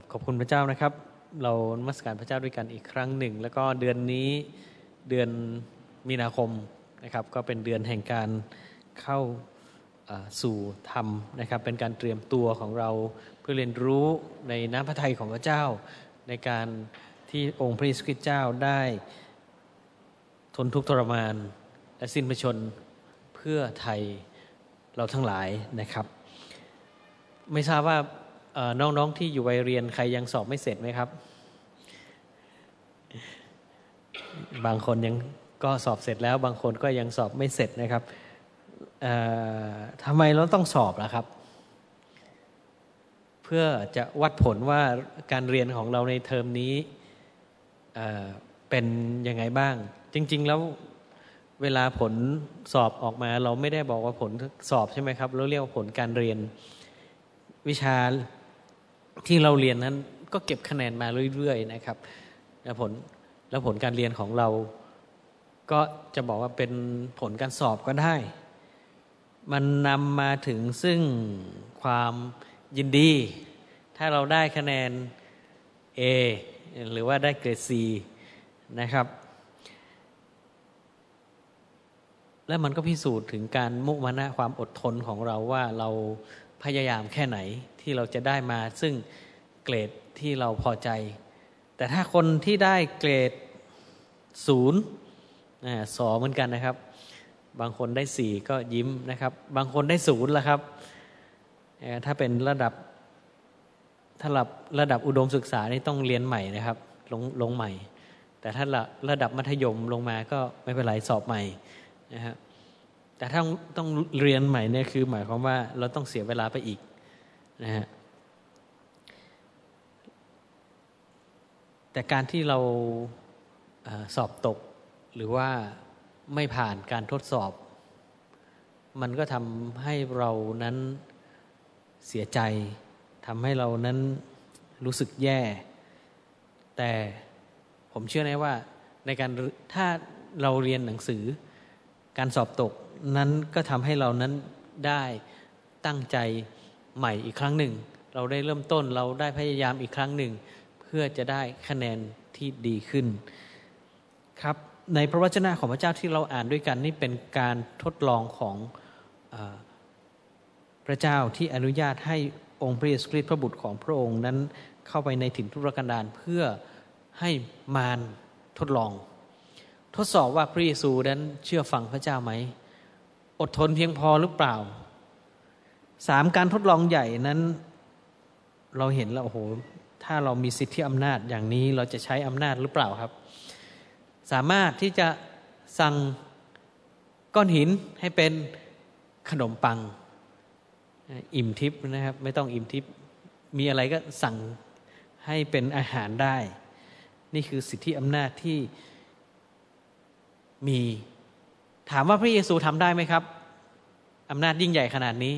ครับขอบคุณพระเจ้านะครับ เรานมัสการพระเจ้าด้วยกันอีกครั้งหนึ่ง แล้วก็เดือนนี้เดือนมีนาคมนะครับ ก็เป็นเดือนแห่งการเข้าสู่ธรรมนะครับ เป็นการเตรียมตัวของเราเพื่อเรียนรู้ในน้ำพระทัยของพระเจ้า ในการที่องค์พระเยซูคริสต์เจ้าได้ทนทุกข์ทรมาน และสิ้นพระชนเพื่อไทยเราทั้งหลายนะครับ ไม่ทราบว่า น้องๆที่อยู่วัยเรียนใครยังสอบไม่เสร็จไหมครับ บางคนยังก็สอบเสร็จแล้ว บางคนก็ยังสอบไม่เสร็จนะครับทำไมเราต้องสอบล่ะครับ เพื่อจะวัดผลว่าการเรียนของเราในเทอมนี้เป็นยังไงบ้าง จริง ๆ แล้วเวลาผลสอบออกมา เราไม่ได้บอกว่าผลสอบใช่ไหมครับ เราเรียกว่าผลการเรียนวิชา ที่เราเรียนนั้นก็เก็บคะแนนมาเรื่อยๆนะครับแล้วผลแล้วผลการเรียนของเราก็จะบอกว่าเป็นผลการสอบก็ได้ มันนำมาถึงซึ่งความยินดี ถ้าเราได้คะแนน A หรือว่าได้เกรด C นะครับ และมันก็พิสูจน์ถึงการมุมานะความอดทนของเราว่าเรา พยายามแค่ไหนที่เราจะได้มา ซึ่งเกรดที่เราพอใจ แต่ถ้าคนที่ได้เกรดศูนย์สอเหมือนกันนะครับ บางคนได้สี่ก็ยิ้มนะครับ บางคนได้ศูนย์ละครับ ถ้าเป็นระดับถ้าระดับระดับอุดมศึกษานี่ต้องเรียนใหม่นะครับ ลงลงใหม่ แต่ถ้าระระดับมัธยมลงมาก็ไม่เป็นไรสอบใหม่นะครับ แต่ถ้าต้องเรียนใหม่เนี่ยคือ หมายความว่าเราต้องเสียเวลาไปอีกนะฮะแต่การที่เราสอบตกหรือว่าไม่ผ่านการทดสอบ มันก็ทำให้เรานั้นเสียใจทำให้เรานั้นรู้สึกแย่ แต่ผมเชื่อแน่ว่าในการถ้าเราเรียนหนังสือ การสอบตก นั้นก็ทำให้เรานั้นได้ตั้งใจใหม่อีกครั้งหนึ่ง เราได้เริ่มต้นเราได้พยายามอีกครั้งหนึ่ง เพื่อจะได้คะแนนที่ดีขึ้นครับในพระวจนะของพระเจ้าที่เราอ่านด้วยกันนี่เป็นการทดลองของอพระเจ้าที่อนุญาตให้องค์พระเยซูคริสต์พระบุตรของพระองค์นั้นเข้าไปในถิ่นทุรกันดารเพื่อให้มารทดลอง ทดสอบว่าพระเยซูนั้นเชื่อฟังพระเจ้าไหม อดทนเพียงพอหรือเปล่าสามการทดลองใหญ่นั้น เราเห็นแล้วโอ้โห ถ้าเรามีสิทธิอำนาจอย่างนี้เราจะใช้อำนาจหรือเปล่าครับ สามารถที่จะสั่งก้อนหินให้เป็นขนมปัง อิ่มทิพย์นะครับ ไม่ต้องอิ่มทิพย์มีอะไรก็สั่งให้เป็นอาหารได้ นี่คือสิทธิอำนาจที่มี ถามว่าพระเยซูทำได้ไหมครับอำนาจยิ่งใหญ่ขนาดนี้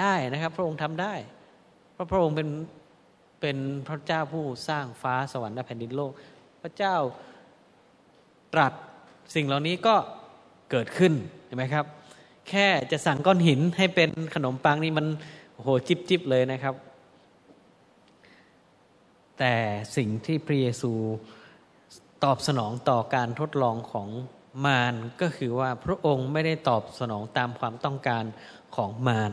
ได้นะครับ พระองค์ทำได้ เพราะพระองค์เป็นเป็นพระเจ้าผู้สร้างฟ้าสวรรค์และแผ่นดินโลก พระเจ้าตรัสสิ่งเหล่านี้ก็เกิดขึ้นเห็นไหมครับ แค่จะสั่งก้อนหินให้เป็นขนมปังนี่มันโหจิบจิบเลยนะครับ แต่สิ่งที่พระเยซูตอบสนองต่อการทดลองของ มารก็คือว่าพระองค์ไม่ได้ตอบสนองตามความต้องการของมาร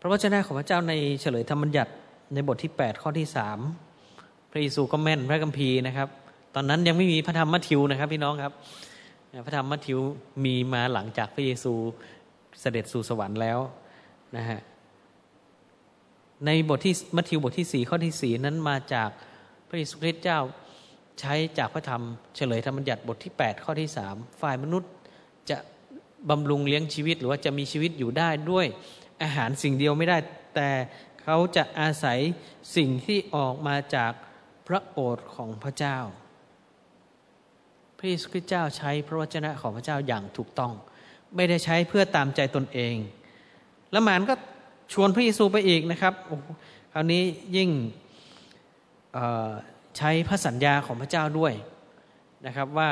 พระวจนะของพระเจ้าในเฉลยธรรมบัญญัติในบทที่ 8 ข้อที่สามพระเยซูก็แม่นพระคัมภีร์นะครับ ตอนนั้นยังไม่มีพระธรรมมัทธิวนะครับพี่น้องครับ พระธรรมมัทธิวมีมาหลังจากพระเยซูเสด็จสู่สวรรค์แล้วนะฮะในบทที่มัทธิวบทที่สี่ข้อที่สี่นั้นมาจากพระเยซูคริสต์เจ้า ใช้จากพระธรรมเฉลยธรรมบัญญัติบทที่ 8 ข้อที่สามฝ่ายมนุษย์จะบำรุงเลี้ยงชีวิตหรือว่าจะมีชีวิตอยู่ได้ด้วยอาหารสิ่งเดียวไม่ได้ แต่เขาจะอาศัยสิ่งที่ออกมาจากพระโอษฐ์ของพระเจ้า พระเยซูคริสต์เจ้าใช้พระวจนะของพระเจ้าอย่างถูกต้อง ไม่ได้ใช้เพื่อตามใจตนเอง แล้วมารก็ชวนพระเยซูไปอีกนะครับคราวนี้ยิ่ง ใช้พระสัญญาของพระเจ้าด้วยนะครับว่า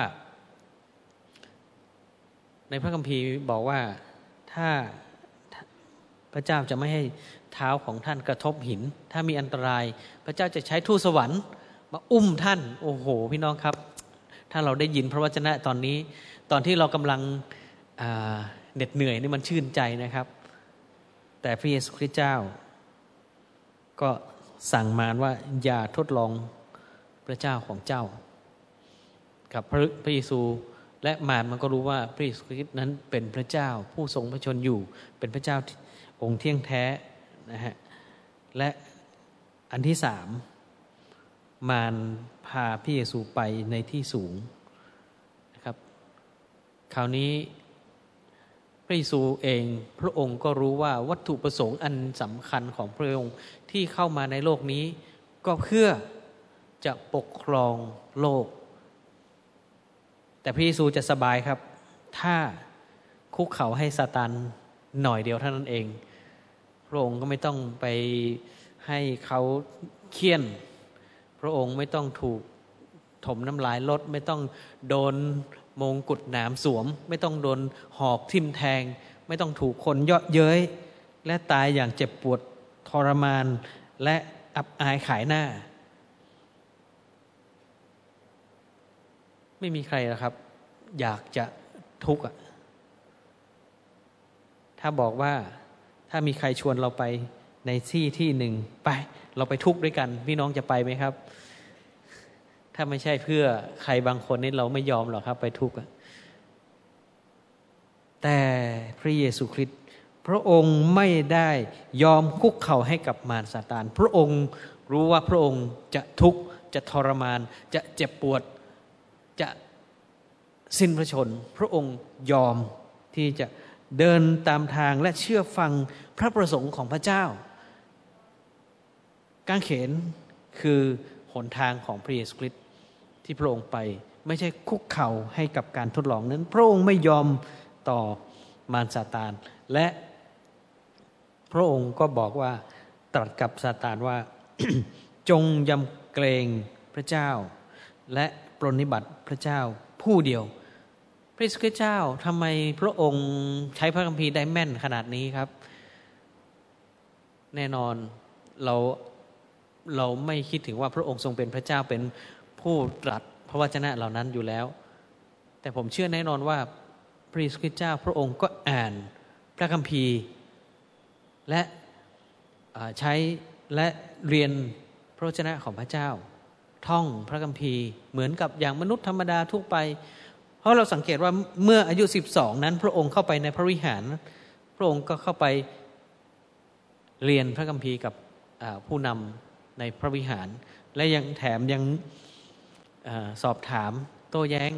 ในพระคัมภีร์บอกว่าถ้าพระเจ้าจะไม่ให้เท้าของท่านกระทบหิน ถ้ามีอันตราย พระเจ้าจะใช้ทูตสวรรค์มาอุ้มท่าน โอ้โห พี่น้องครับ ถ้าเราได้ยินพระวจนะตอนนี้ ตอนที่เรากำลังเหน็ดเหนื่อยนี่มันชื่นใจนะครับ แต่พระเยซูคริสต์เจ้า ก็สั่งมารว่าอย่าทดลอง พระเจ้าของเจ้า กับพระพระเยซูและมารมันก็รู้ว่าพระเยซูคริสต์นั้นเป็นพระเจ้าผู้ทรงพระชนอยู่ เป็นพระเจ้าองค์เที่ยงแท้นะฮะและอันที่สามมารพาพระเยซูไปในที่สูงนะครับ คราวนี้พระเยซูเองพระองค์ก็รู้ว่าวัตถุประสงค์อันสำคัญของพระองค์ที่เข้ามาในโลกนี้ก็เพื่อ จะปกครองโลก แต่พระเยซูจะสบายครับ ถ้าคุกเข่าให้ซาตานหน่อยเดียวเท่านั้นเองพระองค์ก็ไม่ต้องไปให้เขาเคี่ยน พระองค์ไม่ต้องถูกถมน้ำลายลด ไม่ต้องโดนมงกุฎหนามสวม ไม่ต้องโดนหอกทิ่มแทง ไม่ต้องถูกคนเยาะเย้ยและตายอย่างเจ็บปวดทรมานและอับอายขายหน้า ไม่มีใครหรอกครับ อยากจะทุกข์ถ้าบอกว่าถ้ามีใครชวนเราไปในที่ที่หนึ่งไป เราไปทุกข์ด้วยกัน พี่น้องจะไปไหมครับ ถ้าไม่ใช่เพื่อใครบางคนนี่เราไม่ยอมหรอกครับ ไปทุกข์แต่พระเยซูคริสต์พระองค์ไม่ได้ยอมคุกเข่าให้กับมารซาตาน พระองค์รู้ว่าพระองค์จะทุกข์จะทรมาน จะเจ็บปวด สิ้นพระชน พระองค์ยอมที่จะเดินตามทางและเชื่อฟังพระประสงค์ของพระเจ้า การเขนคือหนทางของพระเยซูคริสต์ที่พระองค์ไปไม่ใช่คุกเข่าให้กับการทดลองนั้น พระองค์ไม่ยอมต่อมารซาตาน และพระองค์ก็บอกว่าตรัสกับซาตานว่า จงยำเกรงพระเจ้า และปรนิบัติพระเจ้าผู้เดียว พระเยซูคริสต์เจ้าทำไมพระองค์ใช้พระคัมภีร์ได้แม่นขนาดนี้ครับ แน่นอนเราเราไม่คิดถึงว่าพระองค์ทรงเป็นพระเจ้าเป็นผู้ตรัสพระวจนะเหล่านั้นอยู่แล้ว แต่ผมเชื่อแน่นอนว่าพระเยซูคริสต์เจ้าพระองค์ก็อ่านพระคัมภีร์ และใช้และเรียนพระวจนะของพระเจ้า ท่องพระคัมภีร์เหมือนกับอย่างมนุษย์ธรรมดาทั่วไป ราะเราสังเกตว่าเมื่ออายุ 12 นั้น พระองค์เข้าไปในพระวิหาร พระองค์ก็เข้าไปเรียนพระคัมภีร์กับผู้นำในพระวิหาร และยังแถมยังสอบถามโต้แย้ง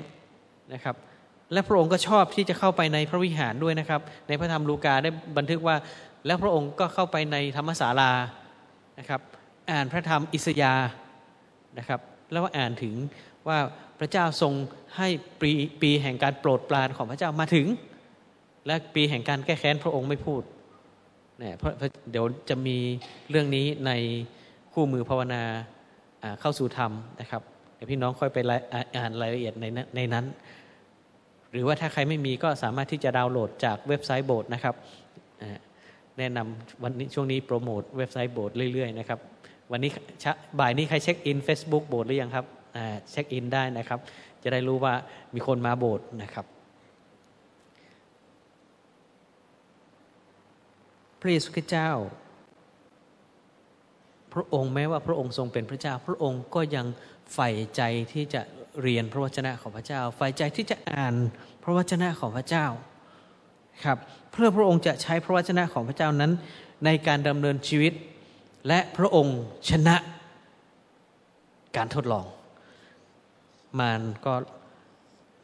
นะครับ และพระองค์ก็ชอบที่จะเข้าไปในพระวิหารด้วยนะครับ ในพระธรรมลูกาได้บันทึกว่า แล้วพระองค์ก็เข้าไปในธรรมศาลานะครับ อ่านพระธรรมอิสยานะครับ แล้วอ่านถึง ว่าพระเจ้าทรงให้ปีปีแห่งการโปรดปรานของพระเจ้ามาถึง และปีแห่งการแก้แค้นพระองค์ไม่พูดเนี่ยเพราะเดี๋ยวจะมีเรื่องนี้ในคู่มือภาวนาเข้าสู่ธรรมนะครับเดี๋ยวพี่น้องค่อยไปอ่านรายละเอียดในในนั้น หรือว่าถ้าใครไม่มีก็สามารถที่จะดาวน์โหลดจากเว็บไซต์โบสถ์นะครับแนะนำวันนี้ช่วงนี้โปรโมทเว็บไซต์โบสถ์เรื่อยๆนะครับวันนี้บ่ายนี้ใครเช็คอิน Facebook โบสถ์หรือยังครับ เช็คอินได้นะครับ จะได้รู้ว่ามีคนมาโบสถ์นะครับ พระเยซูคริสต์เจ้า พระองค์แม้ว่าพระองค์ทรงเป็นพระเจ้า พระองค์ก็ยังใฝ่ใจที่จะเรียนพระวจนะของพระเจ้า ใฝ่ใจที่จะอ่านพระวจนะของพระเจ้าครับเพื่อพระองค์จะใช้พระวจนะของพระเจ้านั้น ในการดำเนินชีวิต และพระองค์ชนะการทดลอง มารก็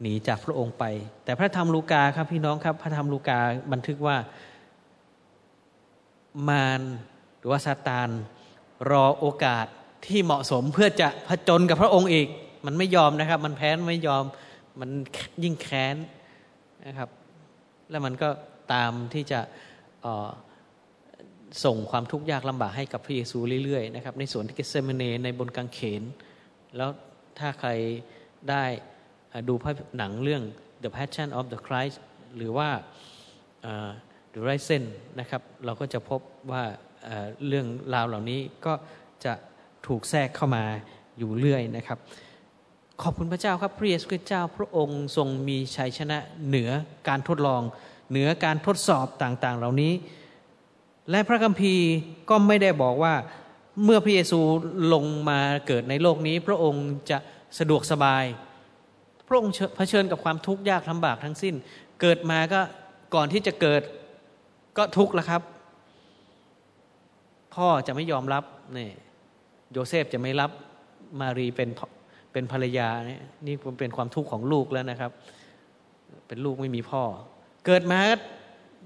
หนีจากพระองค์ไป แต่พระธรรมลูกาครับพี่น้องครับ พระธรรมลูกาบันทึกว่ามารหรือว่าซาตานรอโอกาสที่เหมาะสมเพื่อจะผจญกับพระองค์อีก มันไม่ยอมนะครับ มันแพ้ไม่ยอมมันยิ่งแค้นนะครับ แล้วมันก็ตามที่จะส่งความทุกข์ยากลำบากให้กับพระเยซูเรื่อยๆนะครับในสวนที่เกสเซมเนในบนกางเขน แล้วถ้าใคร ได้ดูภาพหนังเรื่อง The Passion of the Christ หรือว่าหรือไร้เส้นนะครับ เราก็จะพบว่าเเรื่องราวเหล่านี้ก็จะถูกแทรกเข้ามาอยู่เรื่อยนะครับ ขอบคุณพระเจ้าครับพระเยซูคริสต์เจ้าพระองค์ทรงมีชัยชนะเหนือการทดลอง เหนือการทดสอบต่างๆ เหล่านี้ และพระคัมภีร์ก็ไม่ได้บอกว่าเมื่อพระเยซูลงมาเกิดในโลกนี้ พระองค์จะ สะดวกสบาย พระองค์เผชิญกับความทุกข์ยากลำบากทั้งสิ้น เกิดมาก็ก่อนที่จะเกิดก็ทุกข์แล้วครับ พ่อจะไม่ยอมรับนี่โยเซฟจะไม่รับมารีเป็นเป็นภรรยาเนี่ยนี่เป็นความทุกข์ของลูกแล้วนะครับ เป็นลูกไม่มีพ่อ เกิดมา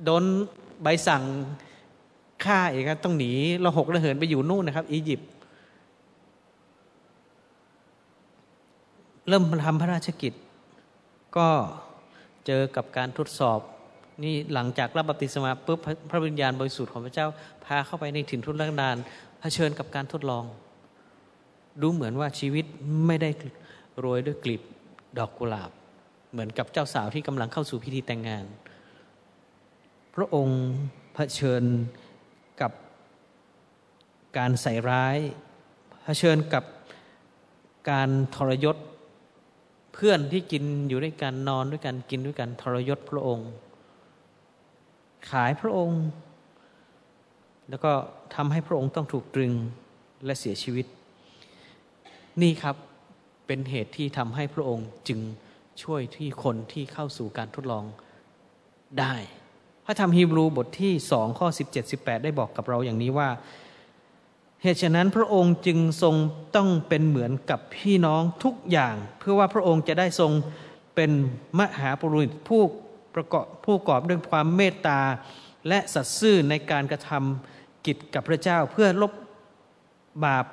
โดนใบสั่งฆ่าอีกครับต้องหนีเราหกระเหินไปอยู่นู่นนะครับ อียิปต์ เริ่มทำพระราชกิจ ก็เจอกับการทดสอบ นี่หลังจากรับบัพติศมาปุ๊บพระวิญญาณบริสุทธิ์ของพระเจ้าพาเข้าไปในถิ่นทุรกันดารเผชิญกับการทดลอง ดูเหมือนว่าชีวิตไม่ได้โรยด้วยกลีบดอกกุหลาบ เหมือนกับเจ้าสาวที่กำลังเข้าสู่พิธีแต่งงาน พระองค์เผชิญกับการใส่ร้ายเผชิญกับการทรยศ เพื่อนที่กินอยู่ด้วยกันนอนด้วยกันกินด้วยกันทรยศพระองค์ ขายพระองค์ แล้วก็ทำให้พระองค์ต้องถูกตรึงและเสียชีวิต นี่ครับเป็นเหตุที่ทำให้พระองค์จึงช่วยที่คนที่เข้าสู่การทดลองได้ พระธรรมฮีบรูบทที่สองข้อ 17 18 ได้บอกกับเราอย่างนี้ว่า เหตุฉะนั้นพระองค์จึงทรงต้องเป็นเหมือนกับพี่น้องทุกอย่าง เพื่อว่าพระองค์จะได้ทรงเป็นมหาปุรุษผู้ประกอบผู้กอบด้วยความเมตตา และสัตย์ซื่อในการกระทำกิจกับพระเจ้าเพื่อลบบาป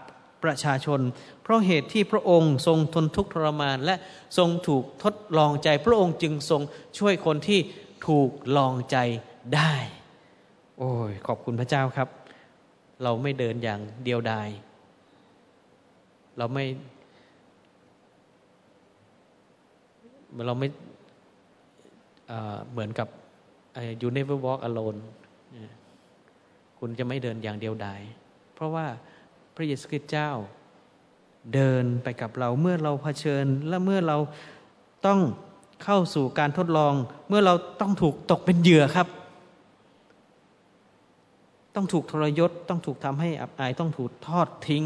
ประชาชน เพราะเหตุที่พระองค์ทรงทนทุกข์ทรมานและทรงถูกทดลองใจ พระองค์จึงทรงช่วยคนที่ถูกลองใจได้ โอ้ยขอบคุณพระเจ้าครับ เราไม่เดินอย่างเดียวดาย เราไม่ เราไม่เหมือนกับ you never walk alone คุณจะไม่เดินอย่างเดียวดาย เพราะว่าพระเยซูคริสต์เจ้าเดินไปกับเราเมื่อเราเผชิญ และเมื่อเราต้องเข้าสู่การทดลอง เมื่อเราต้องถูกตกเป็นเหยื่อครับ ต้องถูกทรยศ ต้องถูกทำให้อับอาย ต้องถูกทอดทิ้ง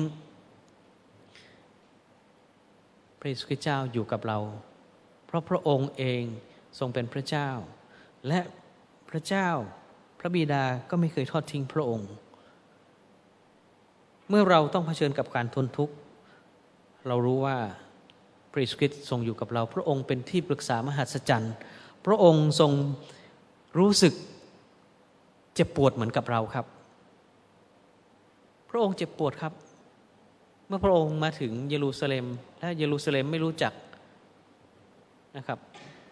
พระเยซูคริสต์เจ้าอยู่กับเรา เพราะพระองค์เองทรงเป็นพระเจ้า และพระเจ้าพระบิดาก็ไม่เคยทอดทิ้งพระองค์ เมื่อเราต้องเผชิญกับการทนทุกข์ เรารู้ว่าพระเยซูคริสต์ทรงอยู่กับเรา พระองค์เป็นที่ปรึกษามหัศจรรย์ พระองค์ทรงรู้สึกเจ็บปวดเหมือนกับเราครับ พระองค์เจ็บปวดครับ เมื่อพระองค์มาถึงเยรูซาเล็ม และเยรูซาเล็มไม่รู้จักนะครับ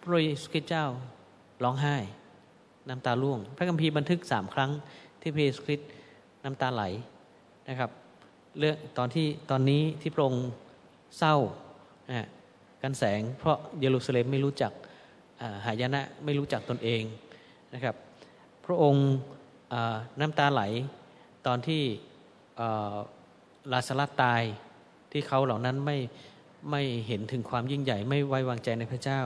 พระเยซูคริสต์เจ้าร้องไห้ น้ำตาร่วง พระคัมภีร์บันทึกสามครั้งที่พระเยซูคริสต์น้ำตาไหลนะครับเรื่องตอนที่ตอนนี้ที่พระองค์เศร้ากันแสง เพราะเยรูซาเล็มไม่รู้จักหายนะไม่รู้จักตนเองนะครับ พระองค์น้ำตาไหลตอนที่ ลาสลัดตายที่เขาเหล่านั้นไม่ไม่เห็นถึงความยิ่งใหญ่ไม่ไว้วางใจในพระเจ้า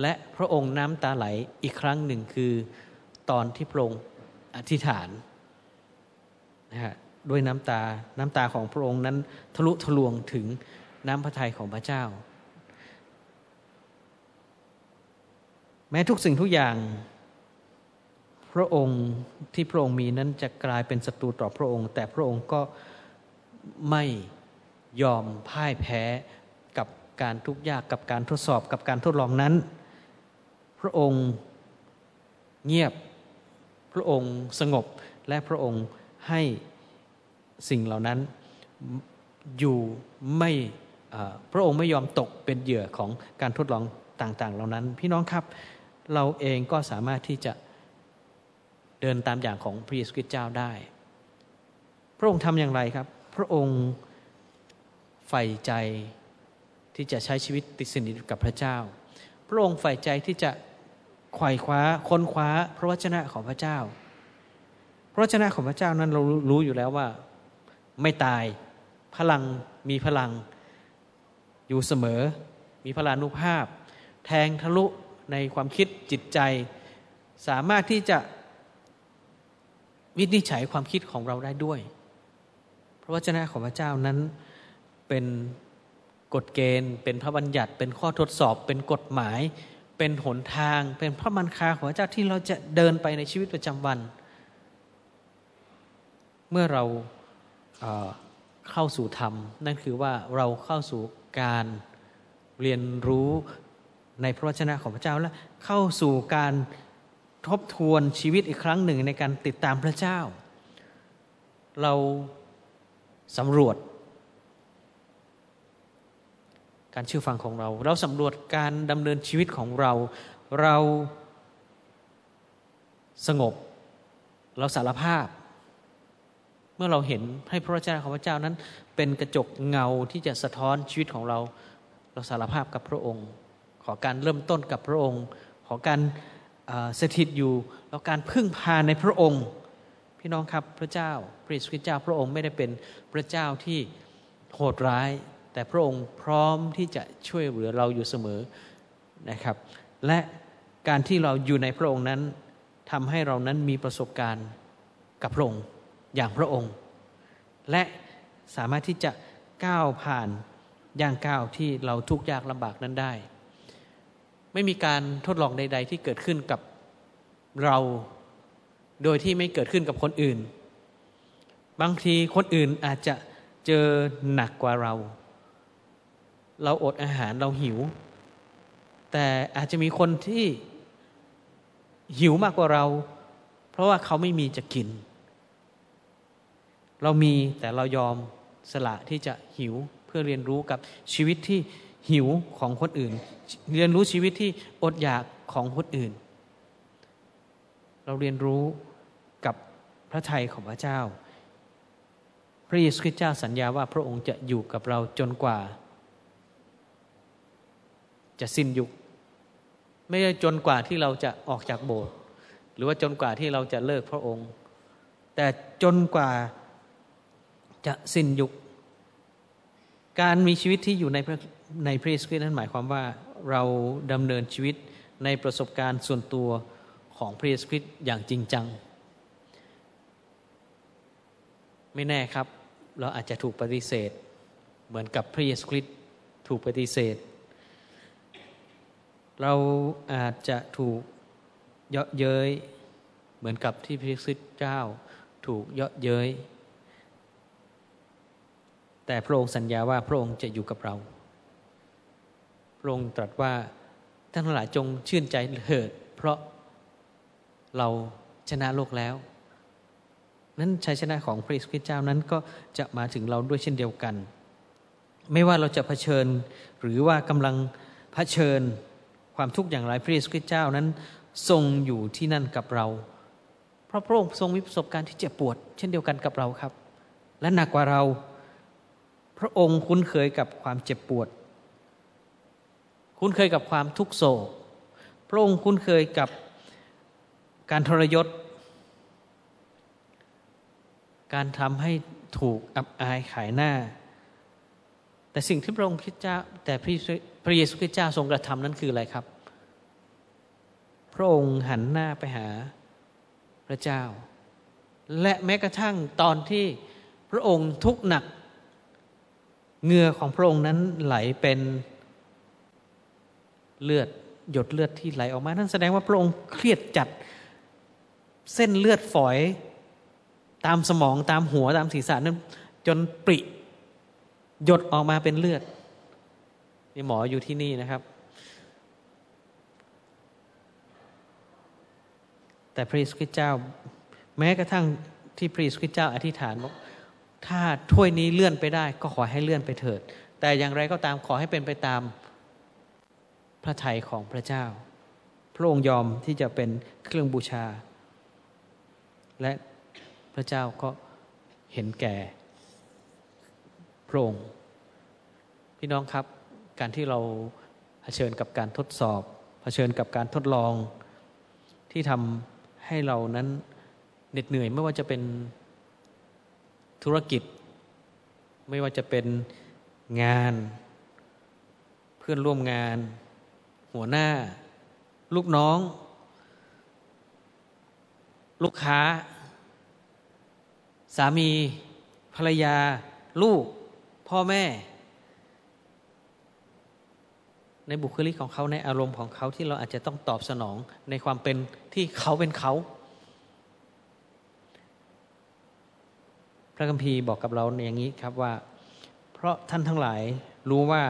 และพระองค์น้ำตาไหลอีกครั้งหนึ่งคือตอนที่พระองค์อธิษฐานนะฮะด้วยน้ำตาน้ำตาของพระองค์นั้นทะลุทะลวงถึงน้ำพระทัยของพระเจ้า แม้ทุกสิ่งทุกอย่าง พระองค์ที่พระองค์มีนั้นจะกลายเป็นศัตรูต่อพระองค์ แต่พระองค์ก็ไม่ยอมพ่ายแพ้กับการทุกข์ยากกับการทดสอบกับการทดลองนั้น พระองค์เงียบพระองค์สงบและพระองค์ให้สิ่งเหล่านั้นอยู่ไม่พระองค์ไม่ยอมตกเป็นเหยื่อของการทดลองต่างๆ เหล่านั้น พี่น้องครับเราเองก็สามารถที่จะ เดินตามอย่างของพระเยซูคริสต์เจ้าได้ พระองค์ทำอย่างไรครับ พระองค์ใฝ่ใจที่จะใช้ชีวิตติดสนิทกับพระเจ้า พระองค์ใฝ่ใจที่จะไขว่คว้าค้นคว้าพระวจนะของพระเจ้า พระชนะของพระเจ้านั้นเรารู้อยู่แล้วว่าไม่ตายพลังมีพลังอยู่เสมอ มีพลานุภาพ แทงทะลุในความคิดจิตใจ สามารถที่จะ วินิจฉัยความคิดของเราได้ด้วย พระวจนะของพระเจ้านั้นเป็นกฎเกณฑ์ เป็นพระบัญญัติ เป็นข้อทดสอบ เป็นกฎหมาย เป็นหนทาง เป็นพระมันคาของพระเจ้าที่เราจะเดินไปในชีวิตประจำวัน เมื่อเราเข้าสู่ธรรม นั่นคือว่าเราเข้าสู่การเรียนรู้ในพระวจนะของพระเจ้าและเข้าสู่การ ทบทวนชีวิตอีกครั้งหนึ่งในการติดตามพระเจ้า เราสำรวจ การเชื่อฟังของเรา เราสำรวจการดำเนินชีวิตของเรา เราสงบ เราสารภาพ เมื่อเราเห็นให้พระวจนะของพระเจ้านั้น เป็นกระจกเงาที่จะสะท้อนชีวิตของเรา เราสารภาพกับพระองค์ ขอการเริ่มต้นกับพระองค์ ขอการ สถิตอยู่แล้วการพึ่งพาในพระองค์ พี่น้องครับพระเจ้าพระเยซูคริสต์เจ้าพระองค์ไม่ได้เป็นพระเจ้าที่โหดร้าย แต่พระองค์พร้อมที่จะช่วยเหลือเราอยู่เสมอนะครับ และการที่เราอยู่ในพระองค์นั้นทำให้เรานั้นมีประสบการณ์กับพระองค์อย่างพระองค์ และสามารถที่จะก้าวผ่านย่างก้าวที่เราทุกข์ยากลำบากนั้นได้ ไม่มีการทดลองใด ๆ ที่เกิดขึ้นกับเรา โดยที่ไม่เกิดขึ้นกับคนอื่น บางทีคนอื่นอาจจะเจอหนักกว่าเรา เราอดอาหารเราหิว แต่อาจจะมีคนที่หิวมากกว่าเรา เพราะว่าเขาไม่มีจะกิน เรามีแต่เรายอมสละที่จะหิวเพื่อเรียนรู้กับชีวิตที่ หิวของคนอื่น เรียนรู้ชีวิตที่อดอยากของคนอื่น เราเรียนรู้กับพระทัยของพระเจ้า พระเยซูคริสต์เจ้าสัญญาว่าพระองค์จะอยู่กับเราจนกว่า จะสิ้นยุค ไม่ใช่จนกว่าที่เราจะออกจากโบสถ์หรือว่าจนกว่าที่เราจะเลิกพระองค์ แต่จนกว่าจะสิ้นยุค การมีชีวิตที่อยู่ในพระ ในพระเยซูคริสต์นั้นหมายความว่าเราดำเนินชีวิตในประสบการณ์ส่วนตัวของพระเยซูคริสต์อย่างจริงจัง ไม่แน่ครับ เราอาจจะถูกปฏิเสธ เหมือนกับพระเยซูคริสต์ถูกปฏิเสธ เราอาจจะถูกเยาะเย้ยเหมือนกับที่พระเยซูคริสต์เจ้าถูกเยาะเย้ย แต่พระองค์สัญญาว่าพระองค์จะอยู่กับเรา พระองค์ตรัสว่าท่านทั้งหลายจงชื่นใจเถิด เพราะเราชนะโลกแล้ว นั้นชัยชนะของพระเยซูคริสต์เจ้านั้นก็จะมาถึงเราด้วยเช่นเดียวกัน ไม่ว่าเราจะเผชิญ หรือว่ากำลังเผชิญความทุกข์อย่างไรพระเยซูคริสต์เจ้านั้นทรงอยู่ที่นั่นกับเรา เพราะพระองค์ทรงมีประสบการณ์ที่เจ็บปวด เช่นเดียวกันกับเราครับ และหนักกว่าเรา พระองค์คุ้นเคยกับความเจ็บปวด คุ้นเคยกับความทุกโศก พระองค์คุ้นเคยกับการทรยศ การทำให้ถูกอับอายขายหน้า แต่สิ่งที่พระองค์คิดเจ้าแต่พระเยซูคริสต์เจ้าทรงกระทำนั้นคืออะไรครับ พระองค์หันหน้าไปหาพระเจ้า และแม้กระทั่งตอนที่พระองค์ทุกข์หนักเหงื่อของพระองค์นั้นไหลเป็น เลือดหยดเลือดที่ไหลออกมา นั่นแสดงว่าพระองค์เครียดจัดเส้นเลือดฝอย ตามสมองตามหัวตามศีรษะนั้น จนปริหยดออกมาเป็นเลือดนี่หมออยู่ที่นี่นะครับ แต่พระเยซูคริสต์เจ้า แม้กระทั่งที่พระเยซูคริสต์เจ้าอธิษฐานบอกถ้าถ้วยนี้เลื่อนไปได้ ก็ขอให้เลื่อนไปเถิด แต่อย่างไรก็ตามขอให้เป็นไปตาม พระทัยของพระเจ้า พระองค์ยอมที่จะเป็นเครื่องบูชา และพระเจ้าก็เห็นแก่พระองค์พี่น้องครับ การที่เราเผชิญกับการทดสอบ เผชิญกับการทดลอง ที่ทำให้เรานั้นเหน็ดเหนื่อยไม่ว่าจะเป็นธุรกิจ ไม่ว่าจะเป็นงาน เพื่อนร่วมงาน หัวหน้า ลูกน้อง ลูกค้า สามี ภรรยา ลูก พ่อแม่ ในบุคลิกของเขาในอารมณ์ของเขาที่เราอาจจะต้องตอบสนองในความเป็นที่เขาเป็นเขา พระคัมภีร์บอกกับเราอย่างนี้ครับว่า เพราะท่านทั้งหลายรู้ว่า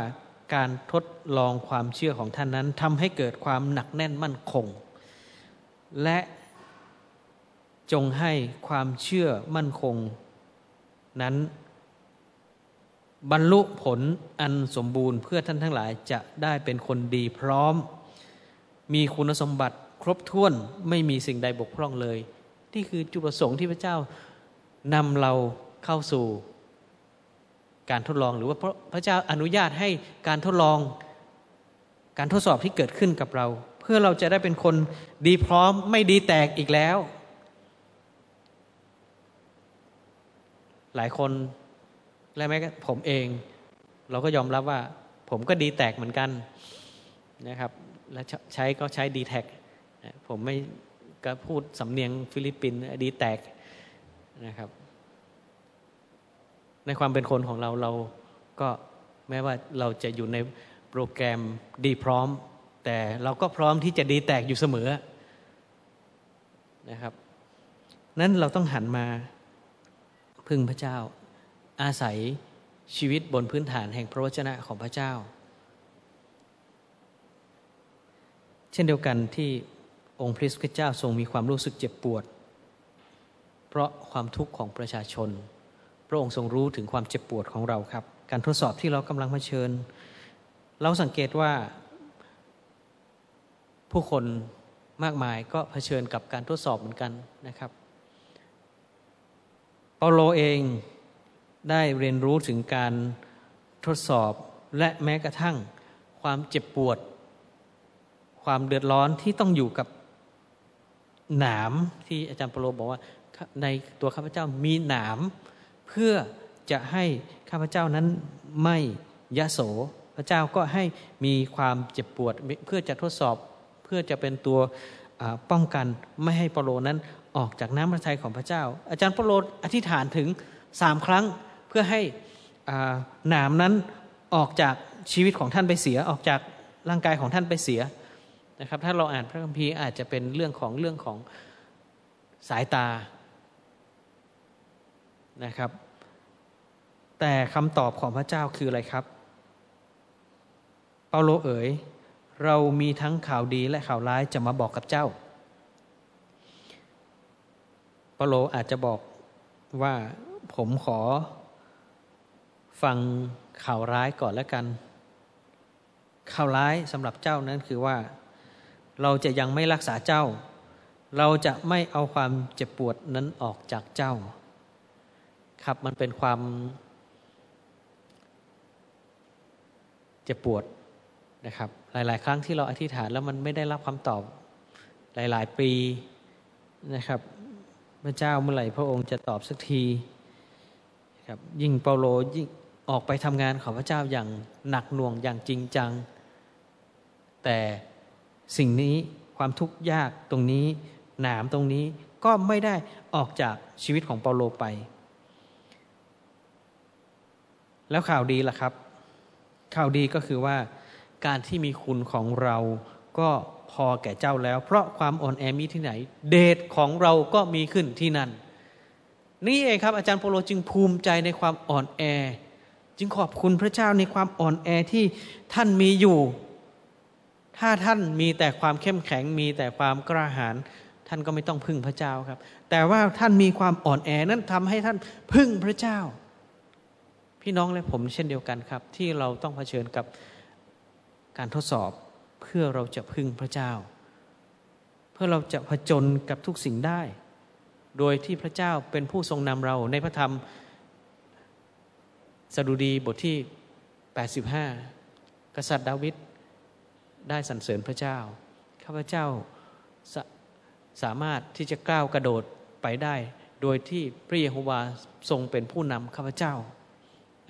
การทดลองความเชื่อของท่านนั้นทำให้เกิดความหนักแน่นมั่นคง และจงให้ความเชื่อมั่นคงนั้น บรรลุผลอันสมบูรณ์เพื่อท่านทั้งหลายจะได้เป็นคนดีพร้อม มีคุณสมบัติครบถ้วนไม่มีสิ่งใดบกพร่องเลย นี่คือจุดประสงค์ที่พระเจ้านำเราเข้าสู่ การทดลองหรือว่าพระเจ้าอนุญาตให้การทดลอง การทดสอบที่เกิดขึ้นกับเรา เพื่อเราจะได้เป็นคนดีพร้อมไม่ดีแตกอีกแล้ว หลายคนและแม้ผมเอง เราก็ยอมรับว่า ผมก็ดีแตกเหมือนกันนะครับ และใช้ก็ใช้ดีแท็กผมไม่ก็พูดสำเนียงฟิลิปปินส์ดีแตกนะครับ ในความเป็นคนของเราเราก็แม้ว่าเราจะอยู่ในโปรแกรมดีพร้อม แต่เราก็พร้อมที่จะดีแตกอยู่เสมอนะครับ นั้นเราต้องหันมาพึ่งพระเจ้า อาศัยชีวิตบนพื้นฐานแห่งพระวจนะของพระเจ้า เช่นเดียวกันที่องค์พระคริสต์เจ้าทรงมีความรู้สึกเจ็บปวด เพราะความทุกข์ของประชาชน พระองค์ทรงรู้ถึงความเจ็บปวดของเราครับ การทดสอบที่เรากำลังเผชิญ เราสังเกตว่า ผู้คนมากมายก็เผชิญกับการทดสอบเหมือนกันนะครับเปาโลเองได้เรียนรู้ถึงการทดสอบและแม้กระทั่งความเจ็บปวด ความเดือดร้อนที่ต้องอยู่กับหนามที่อาจารย์เปาโลบอกว่าในตัวข้าพเจ้ามีหนาม เพื่อจะให้ข้าพเจ้านั้นไม่ยะโส พระเจ้าก็ให้มีความเจ็บปวดเพื่อจะทดสอบเพื่อจะเป็นตัวป้องกันไม่ให้เปโลนั้นออกจากน้ำพระทัยของพระเจ้า อาจารย์เปโลอธิษฐานถึงสามครั้งเพื่อให้หนามนั้นออกจากชีวิตของท่านไปเสียออกจากร่างกายของท่านไปเสียนะครับ ถ้าเราอ่านพระคัมภีร์อาจจะเป็นเรื่องของเรื่องของสายตา นะครับ แต่คำตอบของพระเจ้าคืออะไรครับ เปาโลเอ๋ย เรามีทั้งข่าวดีและข่าวร้ายจะมาบอกกับเจ้า เปาโลอาจจะบอกว่าผมขอฟังข่าวร้ายก่อนแล้วกัน ข่าวร้ายสำหรับเจ้านั้นคือว่า เราจะยังไม่รักษาเจ้า เราจะไม่เอาความเจ็บปวดนั้นออกจากเจ้า ครับ มันเป็นความเจ็บปวดนะครับ หลาย ๆ ครั้งที่เราอธิษฐานแล้วมันไม่ได้รับคำตอบ หลาย ๆ ปีนะครับ พระเจ้าเมื่อไหร่พระองค์จะตอบสักทีครับยิ่งเปาโลยิ่งออกไปทำงานของพระเจ้าอย่างหนักหน่วงอย่างจริงจัง แต่สิ่งนี้ความทุกข์ยากตรงนี้หนามตรงนี้ก็ไม่ได้ออกจากชีวิตของเปาโลไป แล้วข่าวดีล่ะครับ ข่าวดีก็คือว่าการที่มีคุณของเราก็พอแก่เจ้าแล้ว เพราะความอ่อนแอมีที่ไหน เดชของเราก็มีขึ้นที่นั่น นี่เองครับ อาจารย์โปโลจึงภูมิใจในความอ่อนแอ จึงขอบคุณพระเจ้าในความอ่อนแอที่ท่านมีอยู่ ถ้าท่านมีแต่ความเข้มแข็งมีแต่ความกระหายท่านก็ไม่ต้องพึ่งพระเจ้าครับ แต่ว่าท่านมีความอ่อนแอนั้นทำให้ท่านพึ่งพระเจ้า พี่น้องและผมเช่นเดียวกันครับ ที่เราต้องเผชิญกับการทดสอบเพื่อเราจะพึ่งพระเจ้า เพื่อเราจะผจญกับทุกสิ่งได้ โดยที่พระเจ้าเป็นผู้ทรงนำเราในพระธรรมสดุดีบทที่ 85 กษัตริย์ดาวิดได้สรรเสริญพระเจ้า ข้าพเจ้าสสามารถที่จะก้าวกระโดดไปได้ โดยที่พระเยโฮวาทรงเป็นผู้นำข้าพเจ้า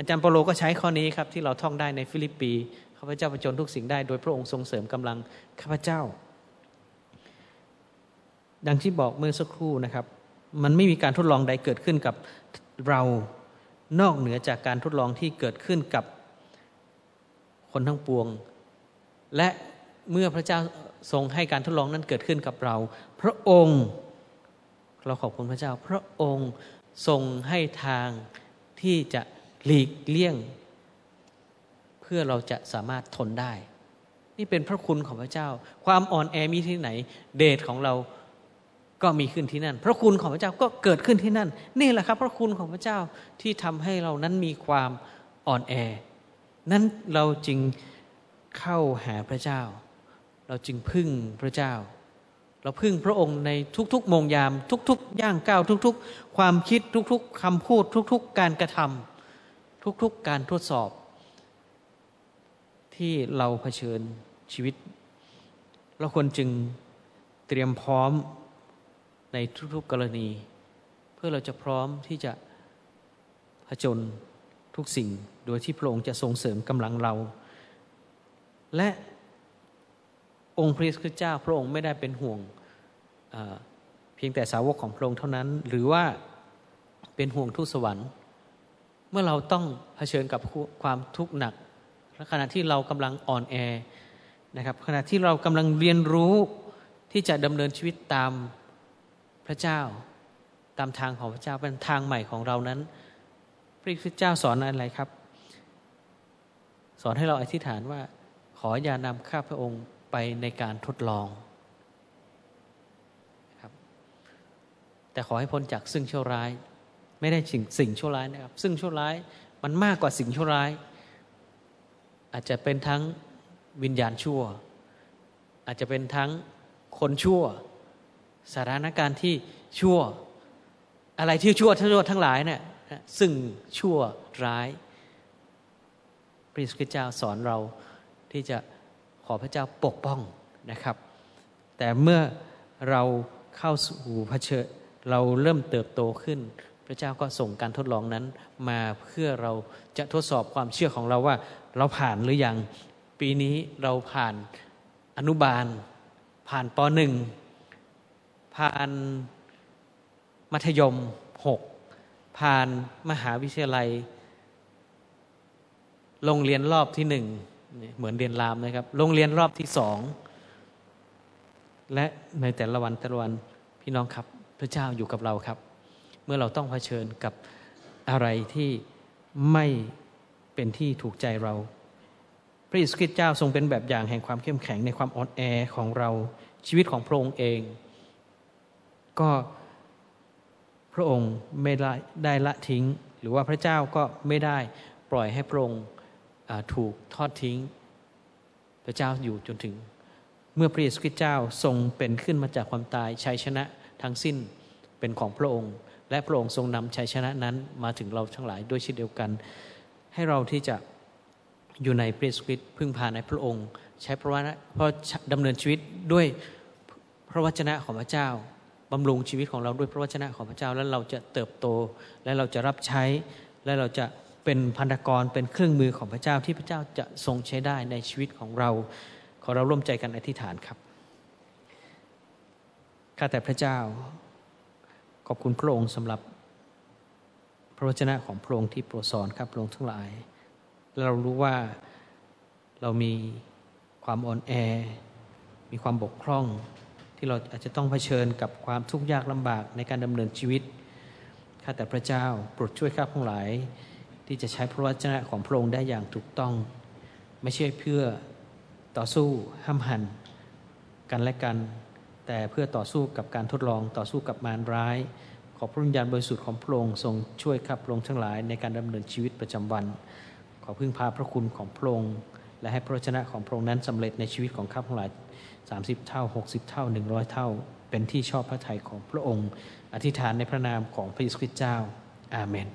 อาจารย์เปโลก็ใช้ข้อนี้ครับที่เราท่องได้ในฟิลิปปีข้าพเจ้าประจนทุกสิ่งได้โดยพระองค์ทรงเสริมกำลังข้าพเจ้า ดังที่บอกเมื่อสักครู่นะครับ มันไม่มีการทดลองใดเกิดขึ้นกับเรานอกเหนือจากการทดลองที่เกิดขึ้นกับคนทั้งปวง และเมื่อพระเจ้าทรงให้การทดลองนั้นเกิดขึ้นกับเรา พระองค์เราขอบคุณพระเจ้า พระองค์ทรงให้ทางที่จะ หลีกเลี่ยง เพื่อเราจะสามารถทนได้ นี่เป็นพระคุณของพระเจ้า ความอ่อนแอมีที่ไหน เดชของเราก็มีขึ้นที่นั่น พระคุณของพระเจ้าก็เกิดขึ้นที่นั่น นี่แหละครับ พระคุณของพระเจ้าที่ทำให้เรานั้นมีความอ่อนแอ นั้นเราจึงเข้าหาพระเจ้า เราจึงพึ่งพระเจ้า เราพึ่งพระองค์ในทุกๆ โมงยาม ทุก ๆ ย่างก้าวทุก ๆ ความคิดทุก ๆคำพูดทุก ๆ การกระทำ ทุกๆการทดสอบ ที่เราเผชิญชีวิต เราควรจึงเตรียมพร้อมในทุกๆกรณี เพื่อเราจะพร้อมที่จะผจญทุกสิ่งโดยที่พระองค์จะส่งเสริมกำลังเรา และองค์พระคริสต์เจ้าพระองค์ไม่ได้เป็นห่วงเพียงแต่สาวกของพระองค์เท่านั้น หรือว่าเป็นห่วงทุกสวรรค์ เมื่อเราต้องเผชิญกับความทุกข์หนักและขณะที่เรากำลังอ่อนแอนะครับ ขณะที่เรากำลังเรียนรู้ที่จะดำเนินชีวิตตามพระเจ้า ตามทางของพระเจ้าเป็นทางใหม่ของเรานั้น พระพุทธเจ้าสอนอะไรครับ สอนให้เราอธิษฐานว่า ขออย่านำข้าพระองค์ไปในการทดลองครับแต่ขอให้พ้นจากซึ่งชั่วร้าย ไม่ได้สิ่งสิ่งชั่วร้ายนะครับ ซึ่งชั่วร้ายมันมากกว่าสิ่งชั่วร้าย อาจจะเป็นทั้งวิญญาณชั่ว อาจจะเป็นทั้งคนชั่ว สถานการณ์ที่ชั่ว อะไรที่ชั่วทั้งชั่วทั้งหลายเนี่ยซึ่งชั่วร้าย พระพุทธเจ้าสอนเราที่จะขอพระเจ้าปกป้องนะครับ แต่เมื่อเราเข้าสู่เผชิญเราเริ่มเติบโตขึ้น ระเจ้าก็ส่งการทดลองนั้น มาเพื่อเราจะทดสอบความเชื่อของเราว่า เราผ่านหรือยังปีนี้เราผ่านอนุบาล ผ่านปหนึ่งผ่านมัธยมหกผ่านมหาวิทยาลัย โรงเรียนรอบที่หนึ่งเหมือนเรียนรามนะครับ โรงเรียนรอบที่สอง และในแต่ละวันแต่ละวันพี่น้องครับ พระเจ้าอยู่กับเราครับ เมื่อเราต้องเผชิญกับอะไรที่ไม่เป็นที่ถูกใจเรา พระเยซูคริสต์เจ้าทรงเป็นแบบอย่างแห่งความเข้มแข็งในความอ่อนแอของเราชีวิตของพระองค์เอง ก็พระองค์ไม่ได้ได้ละทิ้ง หรือว่าพระเจ้าก็ไม่ได้ปล่อยให้พระองค์ถูกทอดทิ้ง พระเจ้าอยู่จนถึง เมื่อพระเยซูคริสต์เจ้าทรงเป็นขึ้นมาจากความตายชัยชนะทั้งสิ้นเป็นของพระองค์ และพระองค์ทรงนำชัยชนะนั้นมาถึงเราทั้งหลายด้วยเช่นเดียวกัน ให้เราที่จะอยู่ในพระเยซูคริสต์พึ่งพาในพระองค์ ใช้พระวจนะเพราะดำเนินชีวิตด้วยพระวจนะของพระเจ้าบำรุงชีวิตของเราด้วยพระวจนะของพระเจ้า แล้วเราจะเติบโตและเราจะรับใช้ และเราจะเป็นพันธกรเป็นเครื่องมือของพระเจ้าที่พระเจ้าจะทรงใช้ได้ในชีวิตของเรา ขอเราร่วมใจกันอธิษฐานครับข้าแต่พระเจ้า ขอบคุณพระองค์สำหรับพระวจนะของพระองค์ที่โปรดสอนครับพระองค์ทั้งหลาย เรารู้ว่าเรามีความอ่อนแอ มีความบกพร่อง ที่เราอาจจะต้องเผชิญกับความทุกข์ยากลำบากในการดำเนินชีวิตข้าแต่พระเจ้าโปรดช่วยข้าพงหลาย ที่จะใช้พระวจนะของพระองค์ได้อย่างถูกต้อง ไม่ใช่เพื่อต่อสู้ห้ามหันกันและกัน แต่เพื่อต่อสู้กับการทดลองต่อสู้กับมารร้าย ขอพระวิญญาณบริสุทธิ์ของพระองค์ทรงช่วยข้าพระองค์ทั้งหลายในการดำเนินชีวิตประจำวัน ขอพึ่งพาพระคุณของพระองค์และให้พระวจนะของพระองค์นั้นสำเร็จในชีวิตของข้าพงหลาย 30 เท่า 60 เท่า 100 เท่า เป็นที่ชอบพระทัยของพระองค์ อธิษฐานในพระนามของพระเยซูคริสต์เจ้า อาเมน